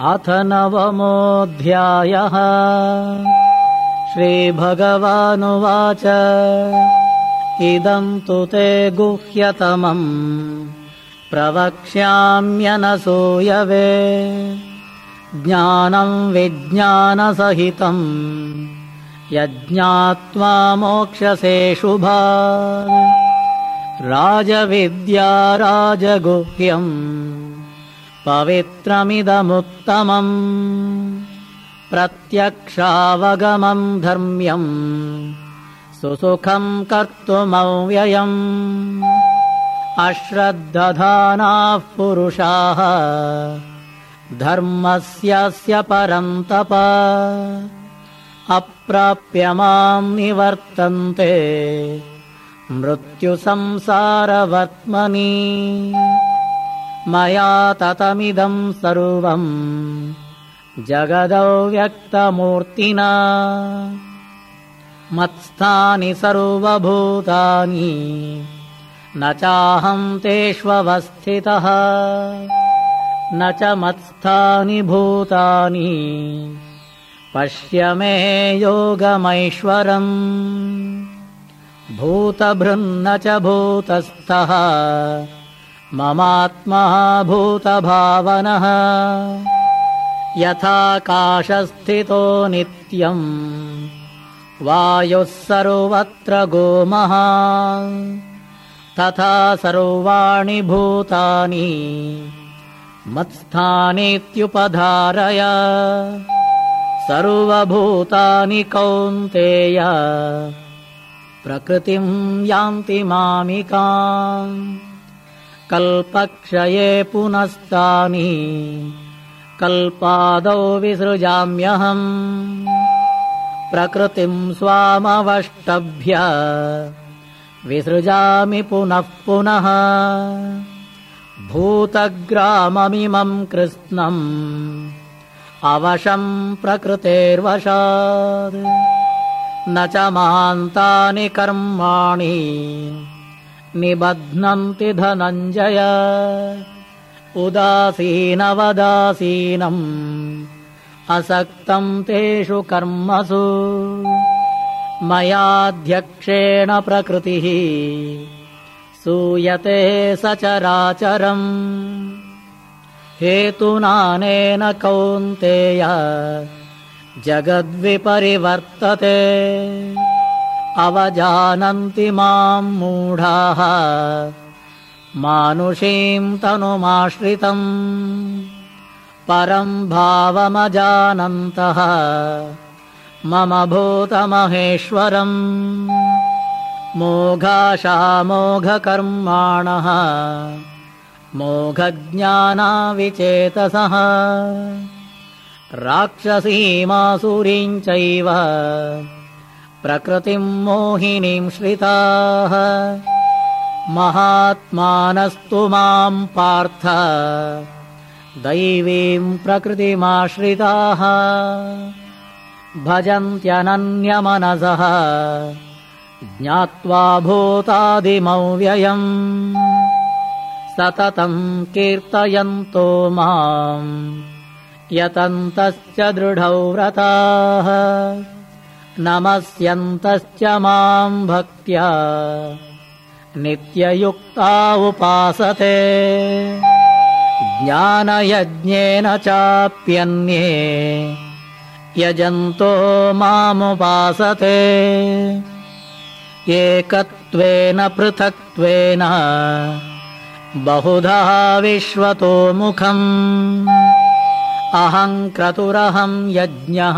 अथ नवमोऽध्यायः। श्रीभगवानुवाच। इदम् तु ते गुह्यतमम्। प्रवक्ष्याम्यनसूयवे। ज्ञानम् विज्ञानसहितम् यज्ञात्वा मोक्षसे शुभा राजविद्या राजगुह्यम् पवित्रमिदमुत्तमम् प्रत्यक्षावगमम् धर्म्यम् सुसुखम् कर्तुमव्ययम् अश्रद्दधानाः पुरुषाः धर्मस्यस्य परन्तप अप्राप्य माम् निवर्तन्ते मृत्युसंसारवर्त्मनि मया ततमिदम् सर्वम्। जगदव्यक्तमूर्तिना। मत्स्थानि सर्वभूतानि। न चाहम् तेष्वस्थितः। न च मत्स्थानि भूतानि। पश्य मे योगमैश्वरम्। भूतभृन्न च भूतस्थः ममात्मा भूतभावनः यथाकाशस्थितो नित्यम् वायुः सर्वत्र गोमः। तथा सर्वाणि भूतानि। मत्स्थानीत्युपधारय। सर्वभूतानि कौन्तेय। प्रकृतिम् यान्ति मामिका कल्पक्षये पुनस्तानि कल्पादौ विसृजाम्यहम्। प्रकृतिम् स्वामवष्टभ्य विसृजामि पुनः पुनः। भूतग्राममिमम् कृत्स्नम् अवशम् प्रकृतेर्वशात्। न च महान्तानि कर्माणि निबध्नन्ति धनञ्जय। उदासीनवदासीनम् असक्तम् तेषु कर्मसु। मयाध्यक्षेण प्रकृतिः सूयते सचराचरम् हेतुनानेन कौन्तेय जगद्विपरिवर्तते अवजानन्ति माम् मूढाः। मानुषीम् तनुमाश्रितम्। परम् भावमजानन्तः। मम भूतमहेश्वरम्। मोघाशामोघकर्माणः। मोघज्ञानाविचेतसः। राक्षसीमासुरीम् चैव प्रकृतिम् मोहिनीम् श्रिताः। महात्मानस्तु माम् पार्थ। दैवीम् प्रकृतिमाश्रिताः। भजन्त्यनन्यमनसः। ज्ञात्वा भूतादिमव्ययम्। सततम् कीर्तयन्तो माम्। यतन्तश्च दृढौ व्रताः नमस्यन्तश्च माम् भक्त्या। नित्ययुक्ता उपासते। ज्ञानयज्ञेन चाप्यन्ये। यजन्तो मामुपासते। एकत्वेन पृथक्त्वेन। बहुधा विश्वतो मुखम्। अहम् क्रतुरहम् यज्ञः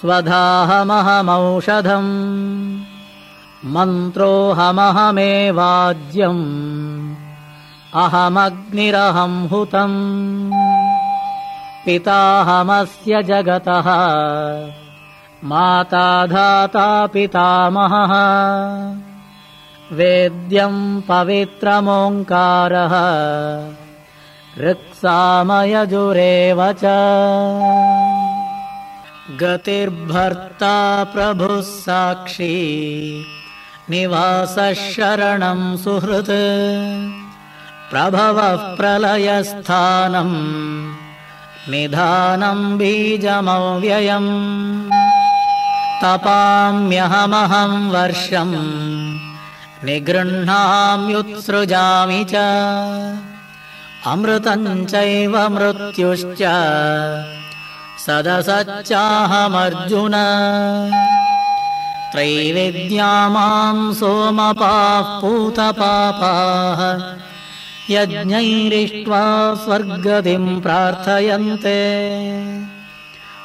स्वधाहमहमौषधम्। मन्त्रोऽहमहमेवाज्यम् अहमग्निरहम् हुतम् पिताहमस्य जगतः। माता धाता पितामहः। वेद्यम् पवित्रमोङ्कारः। ऋक्सामयजुरेव च गतिर्भर्ता प्रभुः साक्षी। निवासः शरणम् सुहृत्। प्रभवः प्रलयस्थानम् निधानम् बीजमव्ययम्। तपाम्यहमहम् वर्षम्। निगृह्णाम्युत्सृजामि च। अमृतम् चैव मृत्युश्च सदसच्चाहमर्जुन। त्रैविद्या माम् सोमपाः पूतपापाः यज्ञैरिष्ट्वा स्वर्गतिम् प्रार्थयन्ते।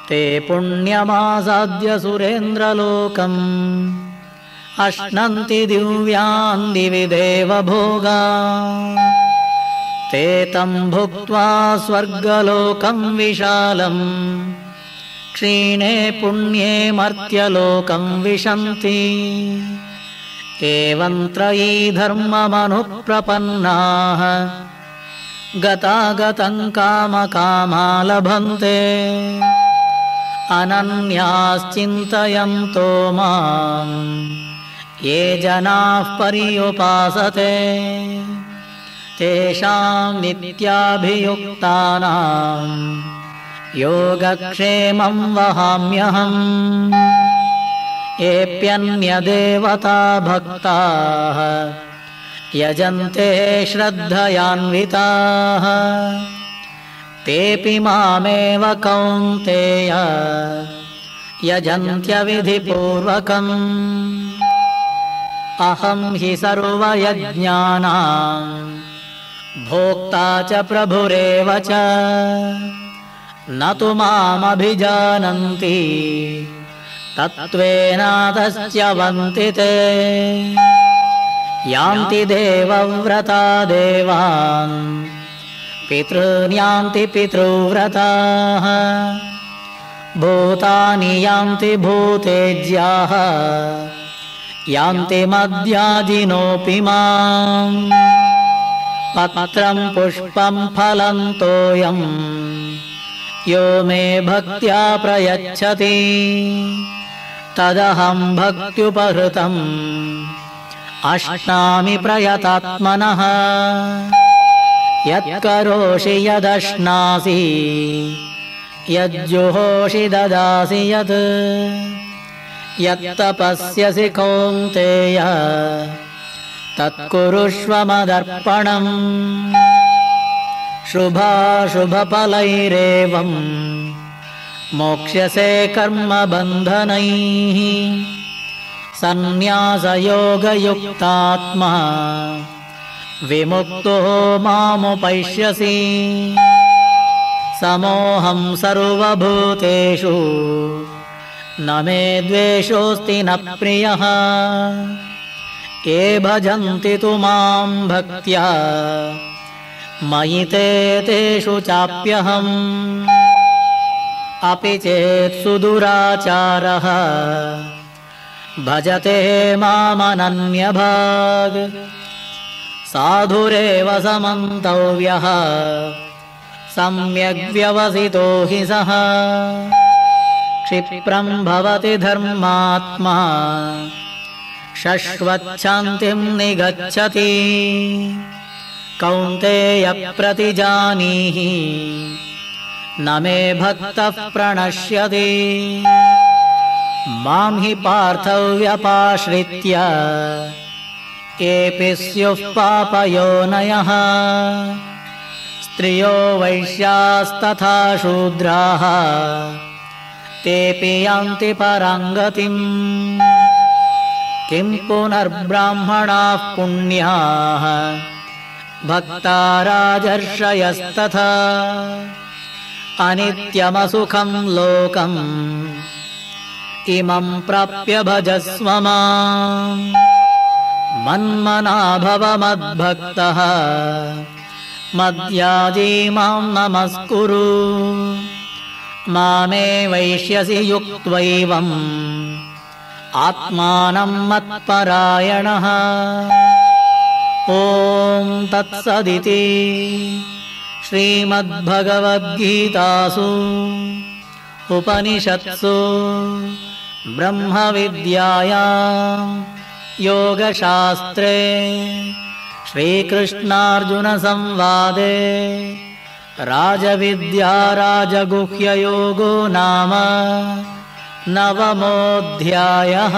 ते पुण्यमासाद्य सुरेन्द्रलोकम् अश्नन्ति दिव्यान् दिवि देवभोगा ते तम् भुक्त्वा स्वर्गलोकम् विशालम् क्षीणे पुण्ये मर्त्यलोकम् विशन्ति। एवम् त्रयी धर्ममनुप्रपन्नाः। गतागतम् कामकामा लभन्ते अनन्याश्चिन्तयन्तो माम्। ये जनाः पर्युपासते तेषाम् नित्याभियुक्तानाम् योगक्षेमम् वहाम्यहम् एप्यन्यदेवता भक्ताः यजन्ते श्रद्धयान्विताः तेऽपि मामेव कौन्तेय यजन्त्यविधिपूर्वकम् अहम् हि सर्वयज्ञानाम् भोक्ता च प्रभुरेव च। न तु मामभिजानन्ति। तत्त्वेनादश्च्यवन्ति ते। यान्ति देवव्रता देवान्। पितॄन्यान्ति पितृव्रताः। भूतानि यान्ति भूतेज्याः। यान्ति मद्याजिनोऽपि माम् पत्रम् पुष्पम् फलम् तोयम् यो मे भक्त्या प्रयच्छति। तदहम् भक्त्युपहृतम्। अश्नामि प्रयतात्मनः। यत्करोषि यदश्नासि यज्जुहोषि ददासि यत्। यत्तपस्यसि कौन्तेय तत्कुरुष्व मदर्पणम् शुभाशुभफलैरेवम्। मोक्ष्यसे कर्मबन्धनैः। सन्न्यासयोगयुक्तात्मा। विमुक्तो मामुपैष्यसि। समोऽहम् सर्वभूतेषु। न मे द्वेषोऽस्ति न प्रियः ये भजन्ति तु माम् भक्त्या? मयि ते तेषु चाप्यहम्। अपि चेत् सुदुराचारः। भजते मामनन्यभाग्। साधुरेव समन्तव्यः सम्यग्व्यवसितो हि सः। क्षिप्रम् भवति धर्मात्मा शश्वच्छान्तिम् निगच्छति। कौन्तेयप्रतिजानीहि न मे भक्तः प्रणश्यति। माम् हि पार्थव्यपाश्रित्य केऽपि स्युः पापयोनयः स्त्रियो वैश्यास्तथा शूद्राः तेऽपि यान्ति पराङ्गतिम् किम् पुनर्ब्राह्मणाः पुण्याः? भक्ता राजर्षयस्तथा अनित्यमसुखम् लोकम् इमम् प्राप्य भजस्व मन्मना भव मद्भक्तः मद्याजी माम् नमस्कुरु। मामे वैष्यसि युक्त्वैवम् आत्मानम् मत्परायणः। ॐ तत्सदिति श्रीमद्भगवद्गीतासु। उपनिषत्सु। ब्रह्मविद्याया। योगशास्त्रे। श्रीकृष्णार्जुनसंवादे। राजविद्या राजगुह्ययोगो नाम नवमोऽध्यायः